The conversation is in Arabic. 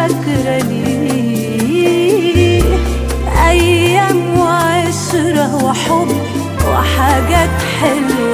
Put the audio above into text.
فاكراني أيام وعشرة وحب وحاجات حلوة.